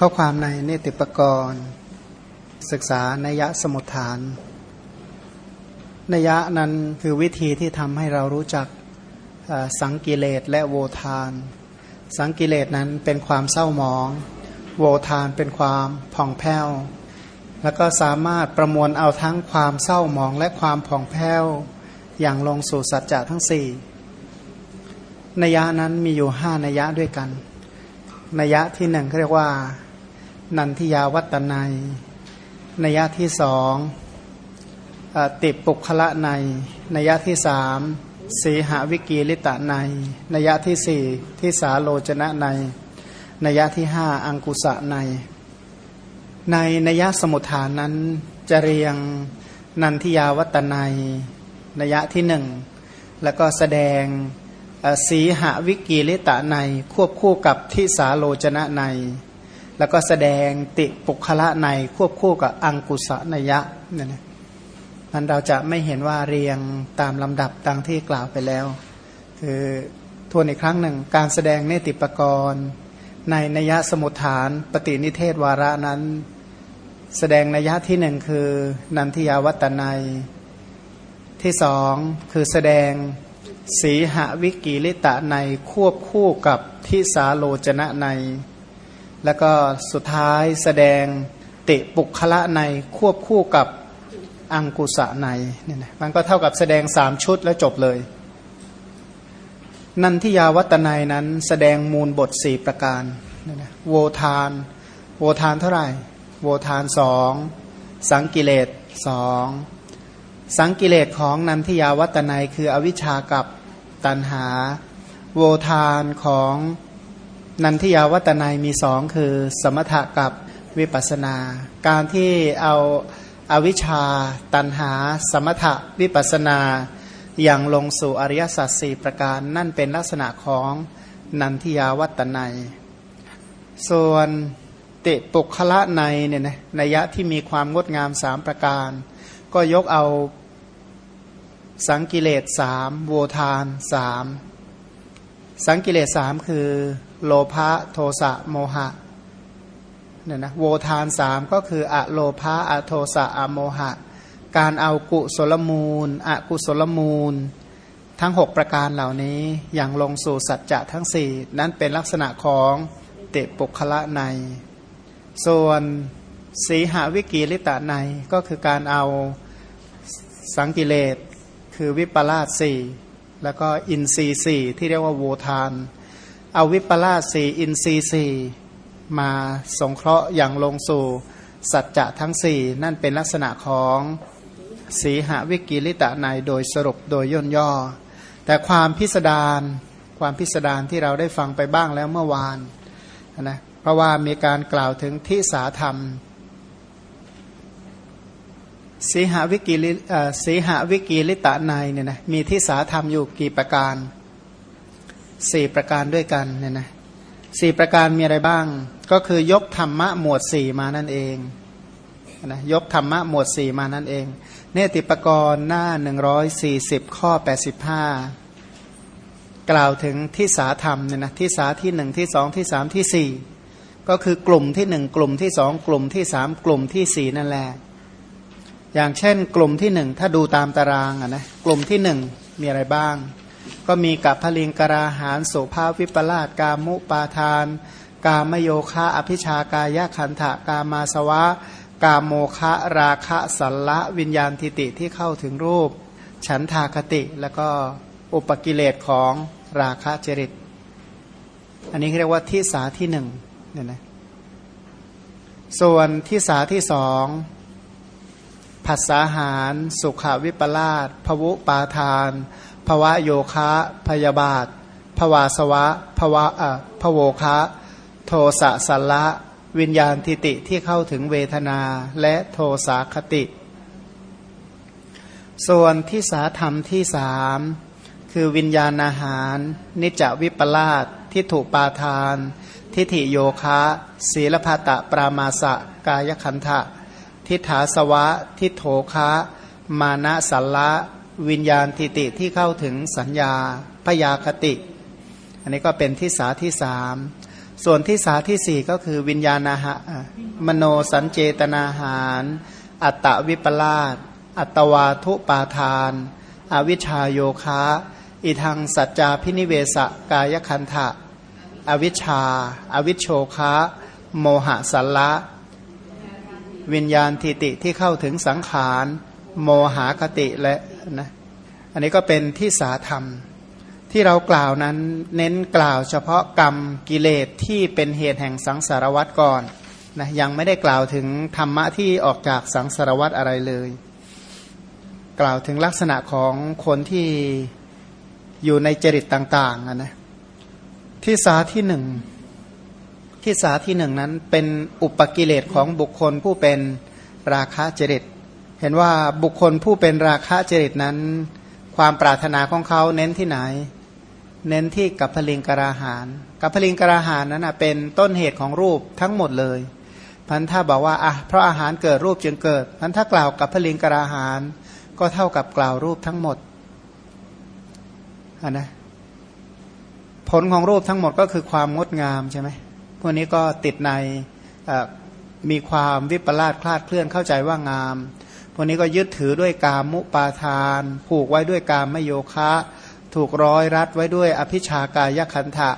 ข้อความในเนติปกรณ์ ศึกษานัยสมุทฐานนัยนั้นคือวิธีที่ทำให้เรารู้จักสังกิเลสและโวทาน สังกิเลสนั้นเป็นความเศร้าหมอง โวทานเป็นความผ่องแผ้ว แล้วก็สามารถประมวลเอาทั้งความเศร้าหมองและความผ่องแผ้ว อย่างลงสู่สัจจะทั้งสี่นัยนั้นมีอยู่ห้านัยด้วยกันนัยที่หนึ่งเขาเรียกว่า นันทิยาวัตนัยนัยที่สองติปุคละในนัยที่สามสีหาวิกีลิตะในนัยที่สี่ที่สาโลจนะในนัยที่ห้าอังกุสะใน ในนัยสมุทฐานนั้นจะเรียงนันทิยาวัตนัยนัยที่หนึ่งแล้วก็แสดงสีหวิกีลิตะในควบคู่กับทิสาโลจนะใน แล้วก็แสดงติปุคละในควบคู่กับอังกุสะนยะนั่นนะมันเราจะไม่เห็นว่าเรียงตามลำดับดังที่กล่าวไปแล้ว คือทวนอีกครั้งหนึ่ง การแสดงเนติปกรณ์ ในนยสมุทฐานปฏินิเทศวาระนั้น แสดงนยะที่หนึ่งคือนันทิยาวัตนัย ที่สองคือแสดงสีหวิกิลิตะในควบคู่กับทิสาโลจนะใน แล้วก็สุดท้ายแสดงติปุคละในควบคู่กับอังกุสะในเนี่ยนะมันก็เท่ากับแสดงสามชุดแล้วจบเลย นันทิยาวัตนัยนั้นแสดงมูลบทสี่ประการเนี่ยนะโวทาน โวทานเท่าไหร่ โวทานสองสังกิเลสสองสังกิเลสของนันทิยาวัตนัยคืออวิชากับตันหา โวทานของ นันทิยาวัตนัยมีสองคือ สมถะกับวิปัสนา การที่เอาอาวิชชา ตันหา สมถะวิปัสนาอย่างลงสู่อริยสัจสี่ประการนั่นเป็นลักษณะของนันทิยาวัตนัยส่วนติปุคละในเนี่ยนะนัยะที่มีความงดงามสามประการ ก็ยกเอาสังกิเลสสามโวทานสามสังกิเลสสามคือ โลภะโทสะโมหะเนี่ยนะโวทานสามก็คืออะโลภะอะโทสะอะโมหะ การเอากุศลมูลอะกุศลมูล ทั้งหกประการเหล่านี้อย่างลงสู่สัจจะทั้งสี่นั้นเป็นลักษณะของเตปุคละใน ส่วนสีหาวิกีลิตะในก็คือการเอาสังกิเลสคือวิปลาสสี่แล้วก็อินทรีสี่ที่เรียกว่าโวทาน เอาวิปลาสสี่อินทรีสี่มาสงเคราะห์อย่างลงสู่สัจจะทั้งสี่นั่นเป็นลักษณะของสีหวิกกีฬิตะนัยโดยสรุปโดยย่นย่อ แต่ความพิสดารความพิสดารที่เราได้ฟังไปบ้างแล้วเมื่อวานนะเพราะว่ามีการกล่าวถึงทิสาธรรมสีหวิกกีฬิสีหวิกกีฬิตะนัยเนี่ยนะมีทิสาธรรมอยู่กี่ประการ สี่ประการด้วยกันเนี่ยนะสี่ประการมีอะไรบ้าง ก็คือยกธรรมะหมวดสี่มานั่นเองนะยกธรรมะหมวดสี่มานั่นเอง เนติปกรณ์หน้าหนึ่งร้อยสี่สิบข้อแปดสิบห้ากล่าวถึงที่สาธรรมเนี่ยนะที่สาที่หนึ่งที่สองที่สามที่สี่ก็คือกลุ่มที่หนึ่งกลุ่มที่สองกลุ่มที่สามกลุ่มที่สี่นั่นแหละอย่างเช่น กลุ่มที่หนึ่งถ้าดูตามตารางอะนะกลุ่มที่หนึ่งมีอะไรบ้าง ก็มีกับพลิงกราหารโสภาวิปลาสกามุปาทาน กามโยคะอภิชากายคันถะกามาสวะ กาโมคะราคะสัลละวิญญาณทิติที่เข้าถึงรูป ฉันทาคติแล้วก็อุปกิเลสของราคะจริต อันนี้เรียกว่าที่สาที่หนึ่งเนี่ยนะส่วนที่สาที่สองผัสสาหาร สุขวิปลาสภวุปาทาน ภวะโยคะพยาบาทภวาสวะภวะอะภโวคะ โทสะสัลละวิญญาณทิติที่เข้าถึงเวทนาและโทสาคติ ส่วนที่สาธรรมที่สามคือวิญญาณอาหาร นิจวิปลาสทิฏฐุปาทาน ทิฏฐิโยคะ ศีลพัตะปรามาสะกายคันทะทิฏฐาสวะ ทิโถคะ มานะสัลละ วิญญาณทิติที่เข้าถึงสัญญาพยาคติ อันนี้ก็เป็นที่สาที่สามส่วนที่สาที่สี่ก็คือวิญญาณาหะมโนสัญเจตนาหาร อัตตวิปลาสอัตวาทุปาทาน อวิชาโยคะ อิทังสัจจาพินิเวสกายคันทะอวิชาอวิชโชคะ โมหะสัลละ วิญญาณทิติที่เข้าถึงสังขาร โมหคติและ นะอันนี้ก็เป็นที่สาธรรมที่เรากล่าวนั้นเน้นกล่าวเฉพาะกรรมกิเลสที่เป็นเหตุแห่งสังสารวัตรก่อนนะยังไม่ได้กล่าวถึงธรรมะที่ออกจากสังสารวัตรอะไรเลย กล่าวถึงลักษณะของคนที่อยู่ในจริตต่างๆนะที่สาที่หนึ่งที่สาที่หนึ่งนั้นเป็นอุปกิเลสของบุคคลผู้เป็นราคะจริต เห็นว่าบุคคลผู้เป็นราคะจริตนั้น ความปรารถนาของเขาเน้นที่ไหน เน้นที่กับพลิงกราหารกับพลิงกราหารนั้นเป็นต้นเหตุของรูปทั้งหมดเลยพันถ้าบอกว่าอะเพราะอาหารเกิดรูปจึงเกิดพันถ้ากล่าวกับพลิงกราหารก็เท่ากับกล่าวรูปทั้งหมดนนะผลของรูปทั้งหมดก็คือความงดงามใช่ไหมพวกนี้ก็ติดในมีความวิปลาสคลาดเคลื่อนเข้าใจว่างาม พวกนี้ก็ยึดถือด้วยกามมุปาทาน ผูกไว้ด้วยกามมโยคะ ถูกร้อยรัดไว้ด้วยอภิชากายคันทะ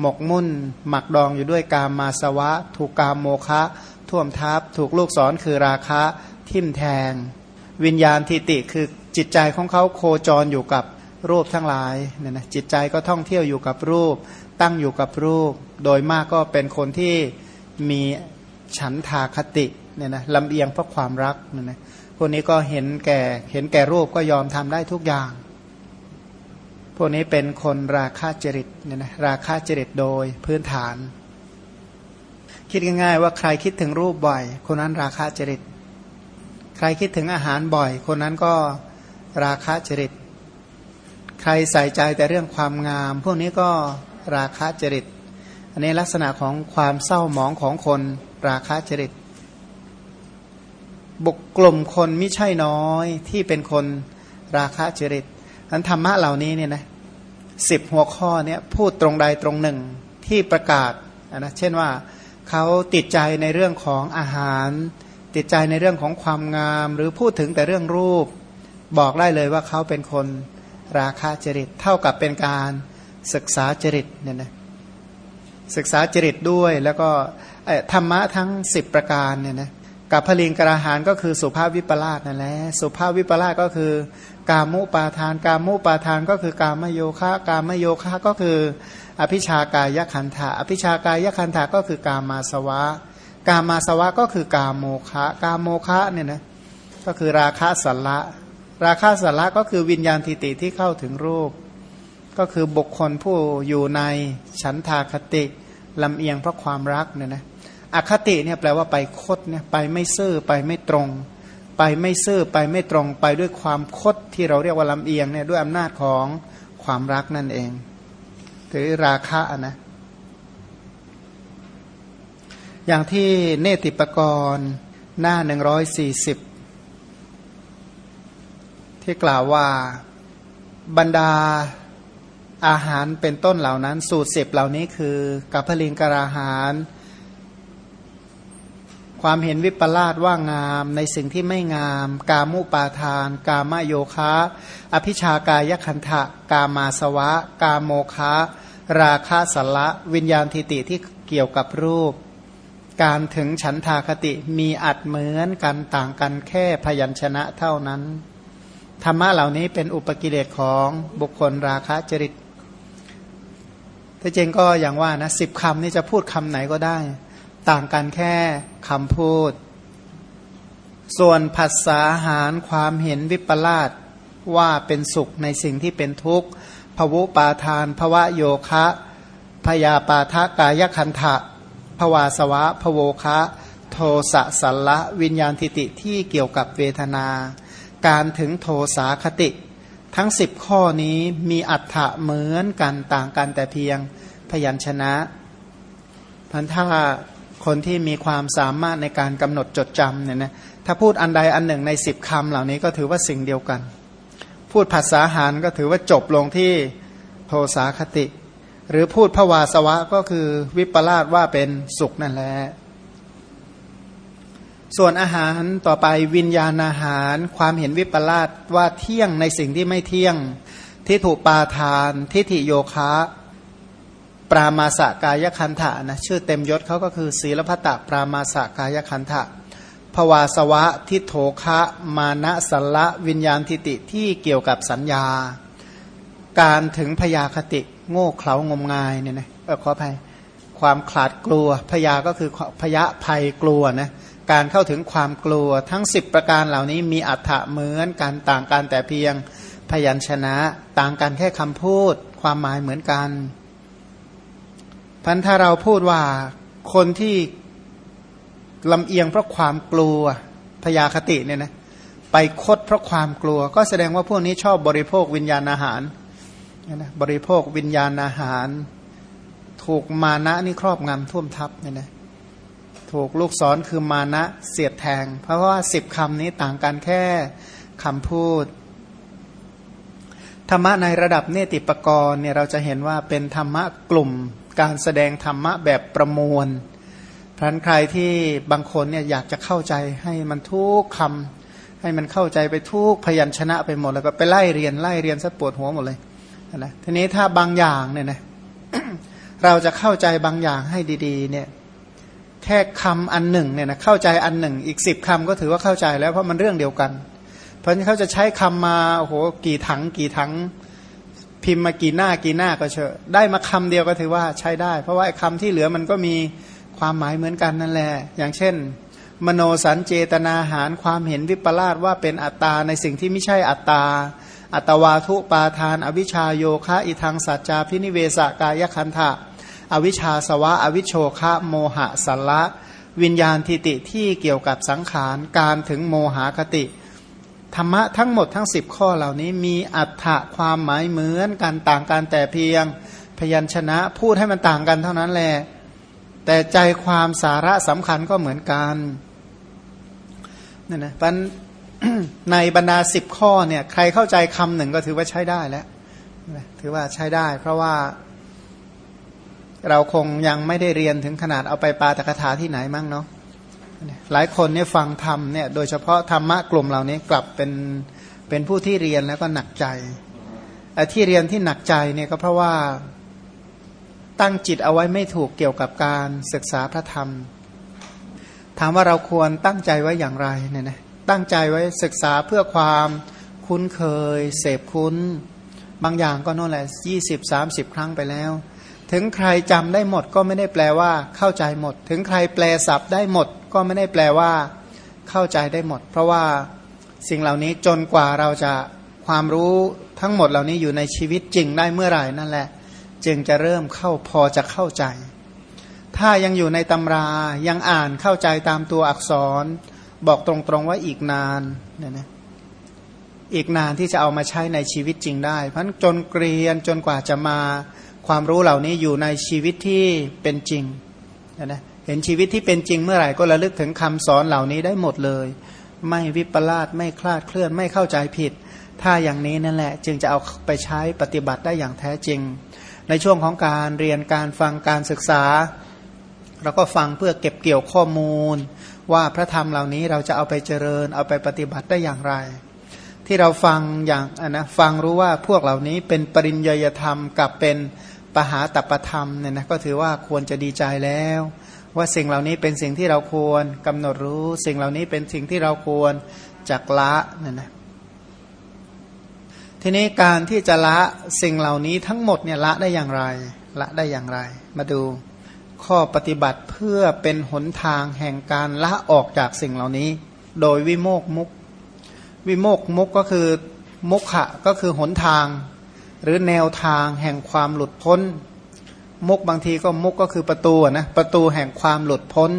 หมกมุ่น หมักดองอยู่ด้วยกามมาสวะ ถูกกามโมคะ ท่วมทับ ถูกลูกศรคือราคะ ทิ่มแทง วิญญาณทิติคือจิตใจของเขาโคจรอยู่กับรูปทั้งหลายเนี่ยนะจิตใจก็ท่องเที่ยวอยู่กับรูป ตั้งอยู่กับรูป โดยมากก็เป็นคนที่มีฉันทาคติเนี่ยนะลำเอียงเพราะความรักเนี่ยนะ พวกนี้ก็เห็นแก่เห็นแก่รูปก็ยอมทำได้ทุกอย่าง พวกนี้เป็นคนราคาจริตเนี่ยนะราคาจริตโดยพื้นฐาน คิดง่ายๆว่าใครคิดถึงรูปบ่อย คนนั้นราคาจริต ใครคิดถึงอาหารบ่อย คนนั้นก็ราคาจริต ใครใส่ใจแต่เรื่องความงาม พวกนี้ก็ราคะจริต อันนี้ลักษณะของความเศร้าหมองของคนราคะจริต บุกกลุ่มคนไม่ใช่น้อยที่เป็นคนราคะจริตนั้นธรรมะเหล่านี้เนี่ยนะสิบหัวข้อเนี่ยพูดตรงใดตรงหนึ่งที่ประกาศนะเช่นว่าเขาติดใจในเรื่องของอาหาร ติดใจในเรื่องของความงาม หรือพูดถึงแต่เรื่องรูป บอกได้เลยว่าเขาเป็นคนราคะจริต เท่ากับเป็นการศึกษาจริตเนี่ยนะศึกษาจริตด้วยแล้วก็ธรรมะทั้ง 10 ประการเนี่ยนะ กับพลิงกราหานก็คือสุภาพวิปลาสนั่นแหละสุภาพวิปลาสก็คือกามุปาทาน กามุปาทานก็คือกามโยคะกามโยคะก็คืออภิชากายคันธะอภิชากายคันธะก็คือกามาสวะ กามาสวะก็คือกาโมคะกาโมคะเนี่ยนะก็คือราคะสัลละราคาสาระก็คือวิญญาณทิติที่เข้าถึงรูป ก็คือบุคคลผู้อยู่ในฉันทาคติลำเอียงเพราะความรักเนี่ยนะ อคติเนี่ยแปลว่าไปคดเนี่ยไปไม่ซื่อไปไม่ตรง ไปไม่ซื่อไปไม่ตรง ไปด้วยความคดที่เราเรียกว่าลำเอียงเนี่ยด้วยอำนาจของความรักนั่นเองหรือราคะนะอย่างที่เนติปกรณ์หน้าหนึ่งร้อยสี่สิบที่กล่าวว่าบรรดาอาหารเป็นต้นเหล่านั้น สูตรสิบเหล่านี้คือกัพลิงกราหาร ความเห็นวิปลาสว่างาม ในสิ่งที่ไม่งาม กามุปาทาน กามโยคะ อภิชากายคันทะ กามาสวะ กาโมคะ ราคะสละวิญญาณทิติที่เกี่ยวกับรูป การถึงฉันทาคติมีอัดเหมือนกันต่างกันแค่พยัญชนะเท่านั้น ธรรมะเหล่านี้เป็นอุปกิเลสของบุคคลราคะจริตถ้าจงก็อย่างว่านะสิบคำนี่จะพูดคำไหนก็ได้ ต่างกันแค่คำพูด ส่วนภาษาหารความเห็นวิปลาสว่าเป็นสุขในสิ่งที่เป็นทุกข์ภวุปาทานภวะโยคะพยาปาทกายคันทะภวาสวะภโวคะ โทสะสัลละวิญญาณทิติที่เกี่ยวกับเวทนา การถึงโทสาคติ ทั้งสิบข้อนี้มีอัฏฐะเหมือนกันต่างกันแต่เพียงพยัญชนะพันถ้า คนที่มีความสามารถในการกำหนดจดจำเนี่ยนะถ้าพูดอันใดอันหนึ่งในสิบคำเหล่านี้ก็ถือว่าสิ่งเดียวกัน พูดภาษาหารก็ถือว่าจบลงที่โทสาคติ หรือพูดภวาสวะก็คือวิปลาสว่าเป็นสุขนั่นแหละส่วนอาหารต่อไปวิญญาณอาหาร ความเห็นวิปลาสว่าเที่ยงในสิ่งที่ไม่เที่ยง ที่ถูกปาทาน ทิฏฐิโยคะ ปรามาสกายคันธะนะชื่อเต็มยศเขาก็คือ ศีลพัตตปรามาสกายคันธะภวาสวะทิโถคะมานะสัลละวิญญาณทิติที่เกี่ยวกับสัญญา การถึงพยาคติโง่เขลางมงายเนี่ยนะเออขออภัยความขลาดกลัวพยาก็คือพยะภัยกลัวนะการเข้าถึงความกลัวทั้ง 10 ประการเหล่านี้มีอัฏฐะเหมือนกันต่างกันแต่เพียงพยัญชนะ ต่างกันแค่คำพูด ความหมายเหมือนกัน พันถ้าเราพูดว่าคนที่ลำเอียงเพราะความกลัวพยาคติเนี่ยนะไปคดเพราะความกลัว ก็แสดงว่าพวกนี้ชอบบริโภควิญญาณอาหารนะบริโภควิญญาณอาหาร ถูกมานะนี่ครอบงำท่วมทับเนี่ยนะถูกลูกศรคือมานะเสียดแทง เพราะว่าสิบคำนี้ต่างกันแค่คำพูด ธรรมะในระดับเนติปกรณ์เนี่ยเราจะเห็นว่าเป็นธรรมะกลุ่ม การแสดงธรรมะแบบประมวลพรันใครที่บางคนเนี่ยอยากจะเข้าใจให้มันทุกคำให้มันเข้าใจไปทุกพยัญชนะไปหมดแล้วก็ไปไล่เรียนไล่เรียนซะปวดหัวหมดเลยนะทีนี้ถ้าบางอย่างเนี่ยนะเราจะเข้าใจบางอย่างให้ดีๆ เนี่ยแค่คำอันหนึ่งเนี่ยนะเข้าใจอันหนึ่ง อีกสิบคำก็ถือว่าเข้าใจแล้วเพราะมันเรื่องเดียวกัน เพราะฉะนั้นเขาจะใช้คำมาโอ้โหกี่ถังกี่ถัง พิมพ์มากี่หน้ากี่หน้าก็เชอะได้มาคำเดียวก็ถือว่าใช้ได้ เพราะว่าคำที่เหลือมันก็มีความหมายเหมือนกันนั่นแหละ อย่างเช่น มโนสัญเจตนาหารความเห็นวิปลาสว่าเป็นอัตตาในสิ่งที่ไม่ใช่อัตตา อัตวาทุปาทาน อวิชาโยคะอิทังสัจจาพินิเวสกายคันธะอวิชชาสวะ อวิโชคะโมหะสัลละ วิญญาณทิติที่เกี่ยวกับสังขารการถึงโมหคติ ธรรมะทั้งหมดทั้งสิบข้อเหล่านี้มีอัฏฐะความหมายเหมือนกันต่างกันแต่เพียงพยัญชนะพูดให้มันต่างกันเท่านั้นแหละแต่ใจความสาระสำคัญก็เหมือนกันนี่นะนในบรรดาสิบข้อเนี่ยใครเข้าใจคำหนึ่งก็ถือว่าใช้ได้แล้วถือว่าใช้ได้ เพราะว่าเราคงยังไม่ได้เรียนถึงขนาดเอาไปปาตกถาที่ไหนมั่งเนาะ หลายคนเนี่ยฟังธรรมเนี่ยโดยเฉพาะธรรมะกลุ่มเหล่านี้กลับเป็นเป็นผู้ที่เรียนแล้วก็หนักใจไอ้ที่เรียนที่หนักใจเนี่ยก็เพราะว่าตั้งจิตเอาไว้ไม่ถูกเกี่ยวกับการศึกษาพระธรรม ถามว่าเราควรตั้งใจไว้อย่างไรเนี่ยนะตั้งใจไว้ศึกษาเพื่อความคุ้นเคย เสพคุ้น บางอย่างก็นั่นแหละยี่สิบสามสิบครั้งไปแล้ว ถึงใครจำได้หมดก็ไม่ได้แปลว่าเข้าใจหมด ถึงใครแปลศัพท์ได้หมด ก็ไม่ได้แปลว่า เข้าใจได้หมด เพราะว่าสิ่งเหล่านี้จนกว่าเราจะความรู้ทั้งหมดเหล่านี้อยู่ในชีวิตจริงได้เมื่อไหร่นั่นแหละ จึงจะเริ่มเข้าพอจะเข้าใจ ถ้ายังอยู่ในตำรายังอ่านเข้าใจตามตัวอักษร บอกตรงๆว่าอีกนานเนี่ยนะอีกนานที่จะเอามาใช้ในชีวิตจริงได้ เพราะจนเกรียนจนกว่าจะมา ความรู้เหล่านี้อยู่ในชีวิตที่เป็นจริงนะเห็นชีวิตที่เป็นจริงเมื่อไหร่ก็ระลึกถึงคำสอนเหล่านี้ได้หมดเลย ไม่วิปลาสไม่คลาดเคลื่อนไม่เข้าใจผิด ถ้าอย่างนี้นั่นแหละ จึงจะเอาไปใช้ปฏิบัติได้อย่างแท้จริง ในช่วงของการเรียนการฟังการศึกษาเราก็ฟังเพื่อเก็บเกี่ยวข้อมูล ว่าพระธรรมเหล่านี้เราจะเอาไปเจริญ เอาไปปฏิบัติได้อย่างไร ที่เราฟังอย่างนะฟังรู้ว่าพวกเหล่านี้เป็นปริญญยธรรมกับเป็น ปหาตัปธรรมเนี่ยนะก็ถือว่าควรจะดีใจแล้ว ว่าสิ่งเหล่านี้เป็นสิ่งที่เราควรกำหนดรู้ สิ่งเหล่านี้เป็นสิ่งที่เราควรจักละเนี่ยนะทีนี้การที่จะละสิ่งเหล่านี้ทั้งหมดเนี่ยละได้อย่างไร ละได้อย่างไร มาดูข้อปฏิบัติเพื่อเป็นหนทางแห่งการละออกจากสิ่งเหล่านี้ โดยวิโมกมุก วิโมกมุกก็คือมุขะก็คือหนทาง หรือแนวทางแห่งความหลุดพ้น มุกบางทีก็มุกก็คือประตูนะประตูแห่งความหลุดพ้น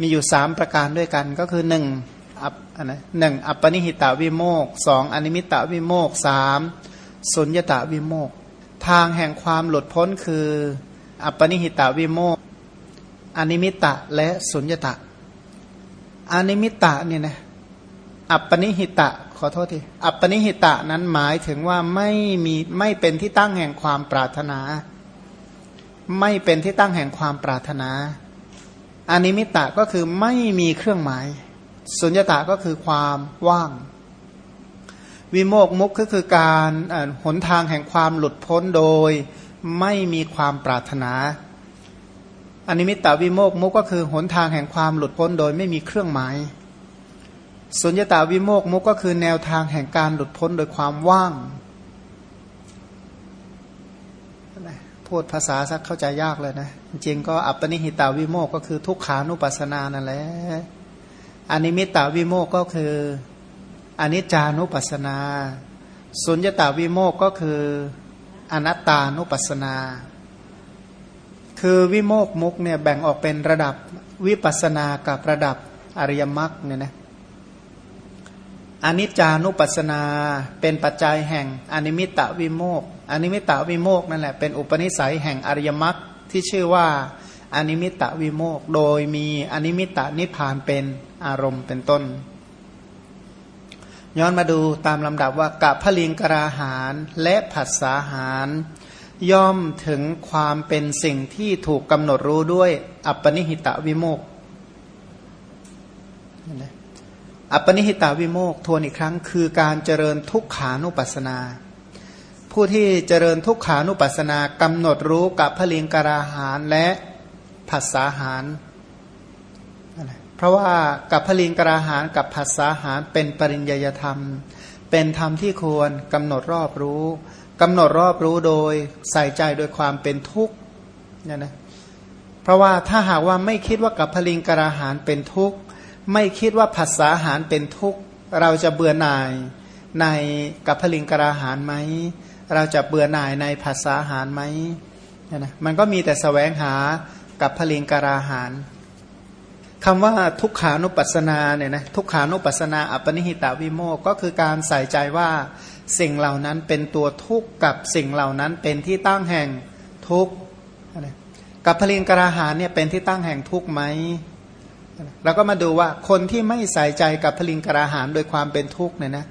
มีอยู่สามประการด้วยกันก็คือหนึ่งอัปนะหนึ่งอัปปนิหิตาวิโมกสองอนิมิตาวิโมกสามสุญญตาวิโมกทางแห่งความหลุดพ้นคือ อัปปนิหิตาวิโมกอนิมิตะและสุญญตาอนิมิตะเนี่ยนะอัปปนิหิตะ ขอโทษทีอัปปนิหิตะนั้นหมายถึงว่าไม่มีไม่เป็นที่ตั้งแห่งความปรารถนา ไม่เป็นที่ตั้งแห่งความปรารถนาอนิมิตะก็คือไม่มีเครื่องหมาย สุญญตาก็คือความว่าง วิโมกมุกก็คือการหนทางแห่งความหลุดพ้นโดย ไม่มีความปรารถนาอนิมิตตวิโมกมุกก็คือหนทางแห่งความหลุดพ้นโดยไม่มีเครื่องหมาย สุญญตาวิโมกมุกก็คือแนวทางแห่งการหลุดพ้นโดยความว่าง พูดภาษาสักเข้าใจยากเลยนะ จริงก็อัปปนิหิตาวิโมกก็คือทุกขานุปัสสนานั่นแหละอนิมิตตวิโมกข์ก็คืออนิจจานุปัสสนา สุญญตาวิโมกข์ก็คืออนัตตานุปัสสนา คือวิโมกขมุขเนี่ยแบ่งออกเป็นระดับวิปัสสนากับระดับอริยมรรคเนี่ยนะ อนิจจานุปัสสนา เป็นปัจจัยแห่งอนิมิตตวิโมกข์อนิมิตตวิโมกข์นั่นแหละเป็นอุปนิสัยแห่งอริยมรรคที่ชื่อว่าอนิมิตตวิโมกข์โดยมีอนิมิตตนิพพานเป็นอารมณ์เป็นต้น ย้อนมาดูตามลำดับว่ากพฬิงการาหารและผัสสาหาร ย่อมถึงความเป็นสิ่งที่ถูกกำหนดรู้ด้วย อัปปณิหิตวิโมกข์ อัปปณิหิตวิโมกข์ทวนอีกครั้ง คือการเจริญทุกขานุปัสสนา ผู้ที่เจริญทุกขานุปัสสนากำหนดรู้กพฬิงการาหารและผัสสาหาร เพราะว่ากับพลิงกราหารกับผัสสาหารเป็นปริญญาธรรม เป็นธรรมที่ควรกำหนดรอบรู้กำหนดรอบรู้โดยใส่ใจโดยความเป็นทุกข์เนี่ยนะเพราะว่าถ้าหากว่าไม่คิดว่ากับพลิงกราหารเป็นทุกข์ ไม่คิดว่าผัสสาหารเป็นทุกข์ เราจะเบื่อหน่ายในกับพลิงกราหารไหม เราจะเบื่อหน่ายในผัสสาหารไหมนะมันก็มีแต่สแสวงหากับพลิงกราหารคำว่าทุกขานุปัสสนาเนี่ยนะทุกขานุปัสสนาอัปนิหิตาวิโมกก็คือการใส่ใจว่าสิ่งเหล่านั้นเป็นตัวทุกข์กับสิ่งเหล่านั้นเป็นที่ตั้งแห่งทุกข์กับพลิงกราหารเนี่ยเป็นที่ตั้งแห่งทุกข์ไหม เราก็มาดูว่าคนที่ไม่ใส่ใจกับพลิงกระหารโดยความเป็นทุกข์เนี่ยนะ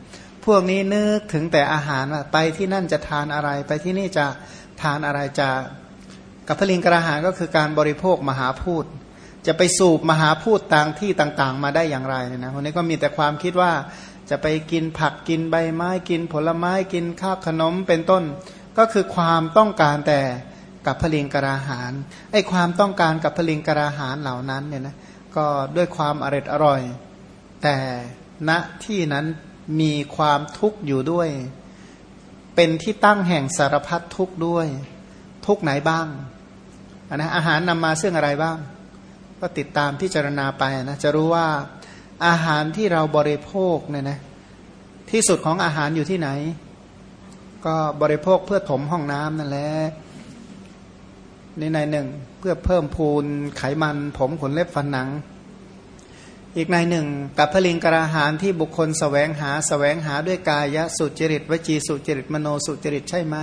พวกนี้นึกถึงแต่อาหารว่าไปที่นั่นจะทานอะไร ไปที่นี่จะทานอะไรจะกับพลิงกระหารก็คือการบริโภคมหาพูดจะไปสูบมหาพูดต่างที่ต่างๆ มาได้อย่างไรเนี่ยนะคนนี้ก็มีแต่ความคิดว่าจะไปกินผักกินใบไม้กินผลไม้กินข้าวขนมเป็นต้น ก็คือความต้องการแต่กับพลิงกระหารไอ้ความต้องการกับพลิงกระหารเหล่านั้นเนี่ยนะ ก็ด้วยความอร็ดอร่อย แต่ณที่นั้นมีความทุกข์อยู่ด้วย เป็นที่ตั้งแห่งสารพัดทุกข์ด้วย ทุกไหนบ้างนนะอาหารนำมาซึ่งอะไรบ้าง ก็ติดตามพิจารณาไปนะจะรู้ว่าอาหารที่เราบริโภคเนี่ยนะที่สุดของอาหารอยู่ที่ไหน ก็บริโภคเพื่อถมห้องน้ำนั่นแหละ นในหนึ่ง เพื่อเพิ่มพูนไขมัน ผมขนเล็บฟันหนัง อีกในหนึ่ง กับพลิงกระหารที่บุคคลสแสวงหาสแสวงหาด้วยกายสุจริตวจีสุจริตมโนสุจริตใช่ไหม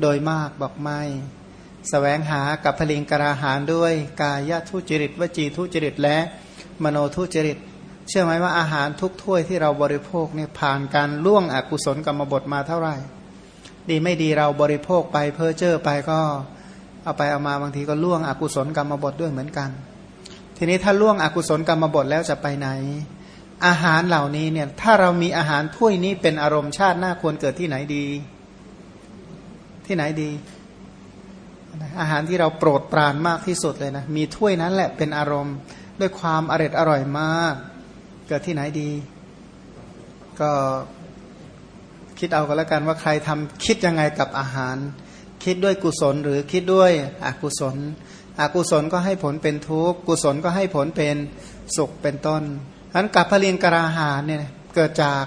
โดยมากบอกไม่สแสวงหากับพลิงกระหารด้วยกายทุจริตวจีทุจริตและมโนทุจริตเชื่อไหมว่าอาหารทุกถ้วยที่เราบริโภคเนี่ยผ่านการล่วงอกุศลกรรมบทมาเท่าไหร่ ดีไม่ดีเราบริโภคไปเพ้อเจ้อไปก็ เอาไปเอามาบางทีก็ล่วงอกุศลกรรมบทด้วยเหมือนกัน ทีนี้ถ้าล่วงอกุศลกรรมบทแล้วจะไปไหน อาหารเหล่านี้เนี่ยถ้าเรามีอาหารถ้วยนี้เป็นอารมณ์ชาติหน้าควรเกิดที่ไหนดี ที่ไหนดี อาหารที่เราโปรดปรานมากที่สุดเลยนะ มีถ้วยนั้นแหละเป็นอารมณ์ด้วยความอร่อยอร่อยมาก เกิดที่ไหนดี ก็คิดเอาก็แล้วกันว่าใครทำคิดยังไงกับอาหาร คิดด้วยกุศลหรือคิดด้วยอกุศล อกุศลก็ให้ผลเป็นทุกข์กุศลก็ให้ผลเป็นสุขเป็นต้นอันกับพลิงกราหารเนี่ยเกิดจาก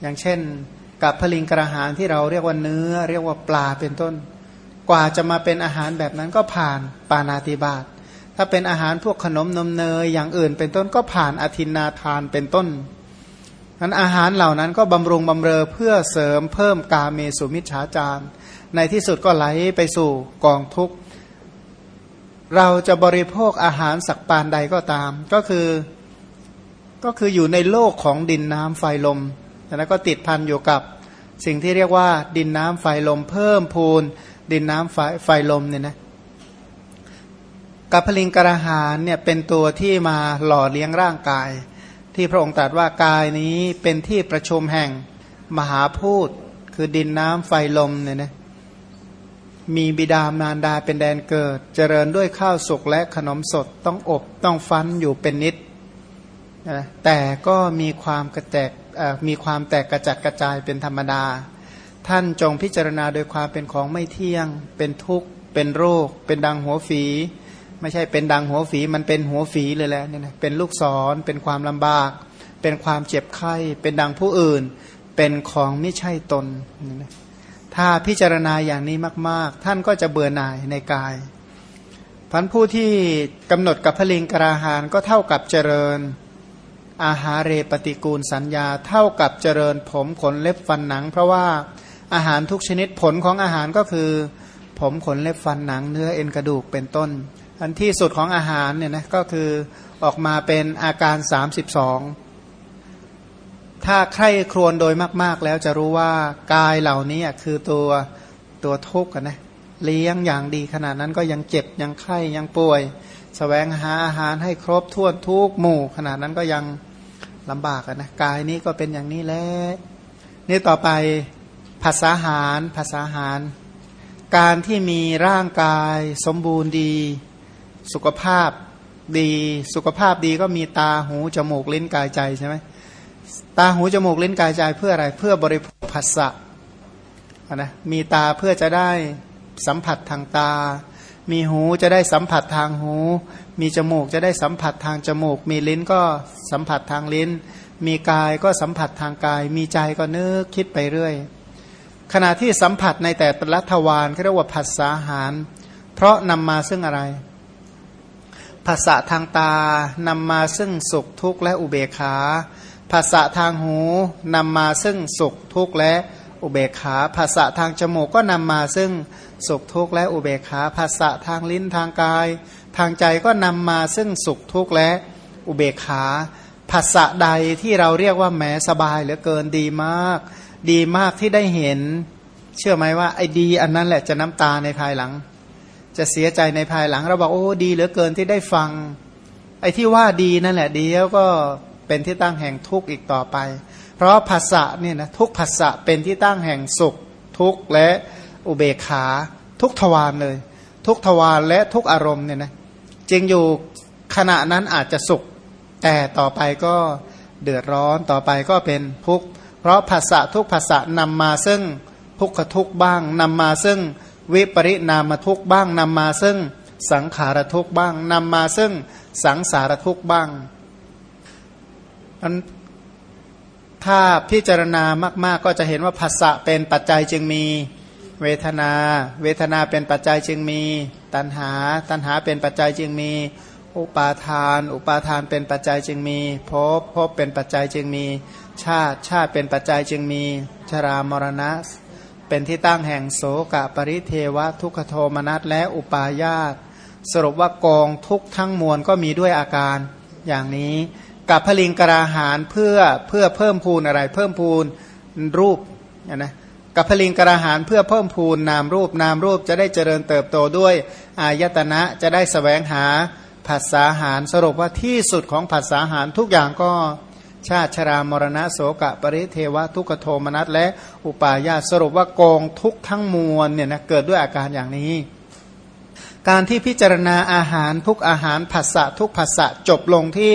อย่างเช่น กับพลิงกราหารที่เราเรียกว่าเนื้อ เรียกว่าปลาเป็นต้น กว่าจะมาเป็นอาหารแบบนั้นก็ผ่านปานาติบาตถ้าเป็นอาหารพวกขนมนมเนยอย่างอื่น เป็นต้นก็ผ่านอธินาทานเป็นต้นนั้นอาหารเหล่านั้นก็บำรุงบำเรอเพื่อเสริมเพิ่มกาเมสุมิชฌาจาร ในที่สุดก็ไหลไปสู่กองทุกข์ เราจะบริโภคอาหารสักปานใดก็ตาม ก็คือก็คืออยู่ในโลกของดินน้ำไฟลมแล้วก็ติดพันอยู่กับสิ่งที่เรียกว่า ดินน้ำไฟลม เพิ่มพูน ดินน้ำไฟไฟลมเนี่ยนะกับพลิงกระหานเนี่ยเป็นตัวที่มาหล่อเลี้ยงร่างกาย ที่พระองค์ตรัสว่ากายนี้เป็นที่ประชุมแห่งมหาพูดคือดินน้ำไฟลมเนี่ยนะ มีบิดามารดาเป็นแดนเกิด เจริญด้วยข้าวสุกและขนมสดต้องอบต้องฟันอยู่เป็นนิดนะแต่ก็มีความกระแตกมีความแตกกระจัดกระจายเป็นธรรมดา ท่านจงพิจารณาโดยความเป็นของไม่เที่ยง เป็นทุกข์ เป็นโรค เป็นดังหัวฝี ไม่ใช่เป็นดังหัวฝีมันเป็นหัวฝีเลยแหละเนี่ยนะเป็นลูกศร เป็นความลำบาก เป็นความเจ็บไข้ เป็นดังผู้อื่น เป็นของไม่ใช่ตนนะ ถ้าพิจารณาอย่างนี้มาก ๆ ท่านก็จะเบื่อหน่ายในกายพันผู้ที่กำหนดกับพลิงกราหานก็เท่ากับเจริญ อาหารเรปฏิกูลสัญญา เท่ากับเจริญผมขนเล็บฟันหนัง เพราะว่าอาหารทุกชนิดผลของอาหารก็คือ ผมขนเล็บฟันหนัง เนื้อเอ็นกระดูกเป็นต้น อันที่สุดของอาหารเนี่ยนะก็คือออกมาเป็นอาการ 32 ถ้าใครครวญโดยมาก ๆ แล้วจะรู้ว่ากายเหล่านี้คือตัวตัวทุกข์นะเลี้ยงอย่างดีขนาดนั้นก็ยังเจ็บยังไข้ยังป่วยสแสวงหาอาหารให้ครบถ้วนทุกหมู่ ขนาดนั้นก็ยังลำบากนะกายนี้ก็เป็นอย่างนี้แหละนี่ต่อไปภาษาหารภาษาหาร การที่มีร่างกายสมบูรณ์ดี สุขภาพดี สุขภาพดีก็มีตาหูจมูกลิ้นกายใจใช่ไหม ตาหูจมูกลิ้นกายใจเพื่ออะไรเพื่อบริโภคภาษะนะมีตาเพื่อจะได้สัมผัสทางตา มีหูจะได้สัมผัสทางหู มีจมูกจะได้สัมผัสทางจมูก มีลิ้นก็สัมผัสทางลิ้น มีกายก็สัมผัสทางกาย มีใจก็นึกคิดไปเรื่อย ขณะที่สัมผัสในแต่ละทวารเรียกว่าผัสสาหาร เพราะนำมาซึ่งอะไรภาษะทางตานำมาซึ่งสุขทุกข์และอุเบกขา ภาษะทางหูนำมาซึ่งสุขทุกข์และอุเบกขาภาษะทางจมูกก็นำมาซึ่งสุขทุกข์และอุเบกขาภาษะทางลิ้นทางกาย ทางใจก็นำมาซึ่งสุขทุกข์และอุเบกขาภาษะใดที่เราเรียกว่าแหมสบายเหลือเกินดีมาก ดีมากที่ได้เห็น เชื่อไหมว่าไอ้ดี อันนั้นแหละจะน้ำตาในภายหลัง จะเสียใจในภายหลัง เราบอกโอ้ดีเหลือเกินที่ได้ฟัง ไอ้ที่ว่าดีนั่นแหละดีแล้วก็ เป็นที่ตั้งแห่งทุกข์อีกต่อไป เพราะภาษะเนี่ยนะทุกภาษะเป็นที่ตั้งแห่งสุข ทุกข์และอุเบกขา ทุกทวารเลย ทุกทวารและทุกอารมณ์เนี่ยนะจริงอยู่ขณะนั้นอาจจะสุข แต่ต่อไปก็เดือดร้อนต่อไปก็เป็นทุกข์เพราะภาษะทุกภาษะนำมาซึ่งทุกขทุกบ้างนำมาซึ่งวิปริณามทุกบ้างนำมาซึ่งสังขารทุกบ้างนำมาซึ่งสังสารทุกบ้าง นถ้าพิจารณามาก ๆ ก็จะเห็นว่าภาษะเป็นปัจจัยจึงมีเวทนา เวทนาเป็นปัจจัยจึงมี ตัณหา ตัณหาเป็นปัจจัยจึงมี อุปาทาน อุปาทานเป็นปัจจัยจึงมีภพภพเป็นปัจจัยจึงมี ชาติชาติเป็นปัจจัยจึงมี ชรามรณะ เป็นที่ตั้งแห่งโสกะปริเทวะ ทุกขโทมนัสและอุปาญาตสรุปว่ากองทุกทั้งมวลก็มีด้วยอาการอย่างนี้ กับพลิงกราหารเพื่อเพื่อเพิ่มพูนอะไร เพิ่มพูนรูปนะกับพลิงกระหารเพื่อเพิ่มพูนนามรูปนามรูปจะได้เจริญเติบโตด้วยอายตนะจะได้สแสวงหาภาษาหารสรุปว่าที่สุดของภาษาหารทุกอย่างก็ชาติชรามรณะโสกะปริเทวะทุกโทมนัสและอุปาญาสรุปว่ากองทุกทั้งมวลเนี่ยนะเกิดด้วยอาการอย่างนี้ การที่พิจารณาอาหารทุกอาหารภาษะทุกภาษะจบลงที่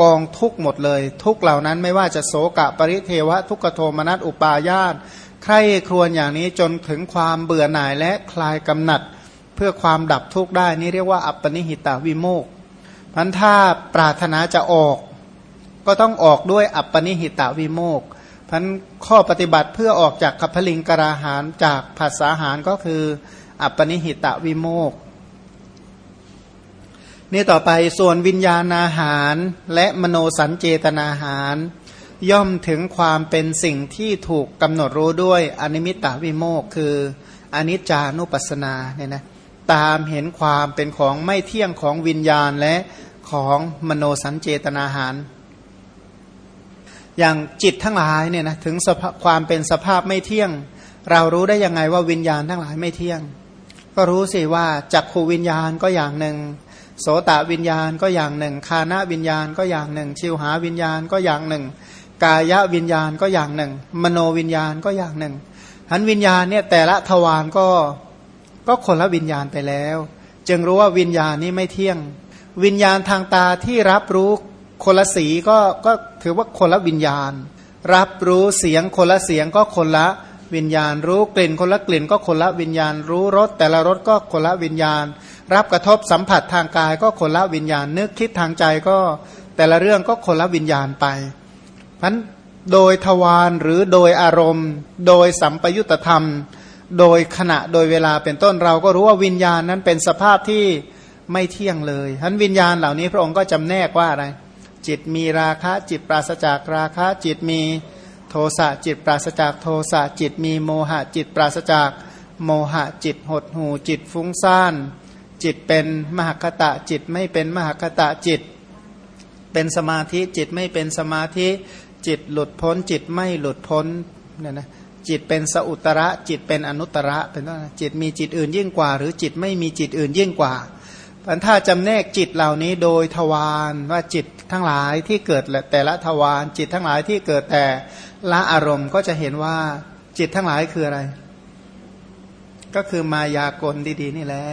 กองทุกหมดเลย ทุกเหล่านั้นไม่ว่าจะโสกะปริเทวะ ทุกโทมนัสอุปาญาตใครครวญอย่างนี้จนถึงความเบื่อหน่ายและคลายกำหนัด เพื่อความดับทุกข์ได้นี่เรียกว่าอัปปนิหิตาวิโมกพันถ้าปรารถนาจะออก ก็ต้องออกด้วยอัปปนิหิตาวิโมกพันข้อปฏิบัติเพื่อออกจากขัพลิงกราหารจากภาษาหารก็คือ อัปปนิหิตาวิโมก นี่ต่อไปส่วนวิญญาณอาหารและมโนสัญเจตนาหาร ย่อมถึงความเป็นสิ่งที่ถูกกำหนดรู้ด้วยอนิมิตาวิโมกคืออนิจจานุปัสสนาเนี่ยนะตามเห็นความเป็นของไม่เที่ยงของวิญญาณและของมโนสัญเจตนาหาร อย่างจิตทั้งหลายเนี่ยนะถึงความเป็นสภาพไม่เที่ยง เรารู้ได้ยังไงว่าวิญญาณทั้งหลายไม่เที่ยง ก็รู้สิว่าจักขูวิญญาณก็อย่างหนึ่ง โสตวิญญาณก็อย่างหนึ่ง คานาวิญญาณก็อย่างหนึ่ง ชิวหาวิญญาณก็อย่างหนึ่ง กายวิญญาณก็อย่างหนึ่ง มโนวิญญาณก็อย่างหนึ่งหันวิญญาณเนี่ยแต่ละทวารก็ก็คนละวิญญาณไปแล้ว จึงรู้ว่าวิญญาณนี้ไม่เที่ยง วิญญาณทางตาที่รับรู้คนละสีก็ก็ถือว่าคนละวิญญาณ รับรู้เสียงคนละเสียงก็คนละวิญญาณ รู้กลิ่นคนละกลิ่นก็คนละวิญญาณ รู้รสแต่ละรสก็คนละวิญญาณ รับกระทบสัมผัสทางกายก็คนละวิญญาณ นึกคิดทางใจก็แต่ละเรื่องก็คนละวิญญาณไปพันโดยทวารหรือโดยอารมณ์ โดยสัมปยุตธรรม โดยขณะโดยเวลาเป็นต้นเราก็รู้ว่าวิญญาณนั้นเป็นสภาพที่ไม่เที่ยงเลยทันวิญญาณเหล่านี้พระองค์ก็จำแนกว่าอะไร จิตมีราคะจิตปราศจากราคะจิตมีโทสะจิตปราศจากโทสะจิตมีโมหะจิตปราศจากโมหะจิตหดหูจิตฟุ้งซ่าน จิตเป็นมหคตะจิตไม่เป็นมหคตะจิต เป็นสมาธิจิตไม่เป็นสมาธิจิตหลุดพ้น จิตไม่หลุดพ้นเนี่ยนะจิตเป็นสอุตระ จิตเป็นอนุตระเป็นต้นจิตมีจิตอื่นยิ่งกว่า หรือจิตไม่มีจิตอื่นยิ่งกว่าพันถ้าจำแนกจิตเหล่านี้โดยทวารว่าจิตทั้งหลายที่เกิดแต่ละทวารจิตทั้งหลายที่เกิดแต่ละอารมณ์ก็จะเห็นว่าจิตทั้งหลายคืออะไร ก็คือมายากลดีๆ นี่แหละ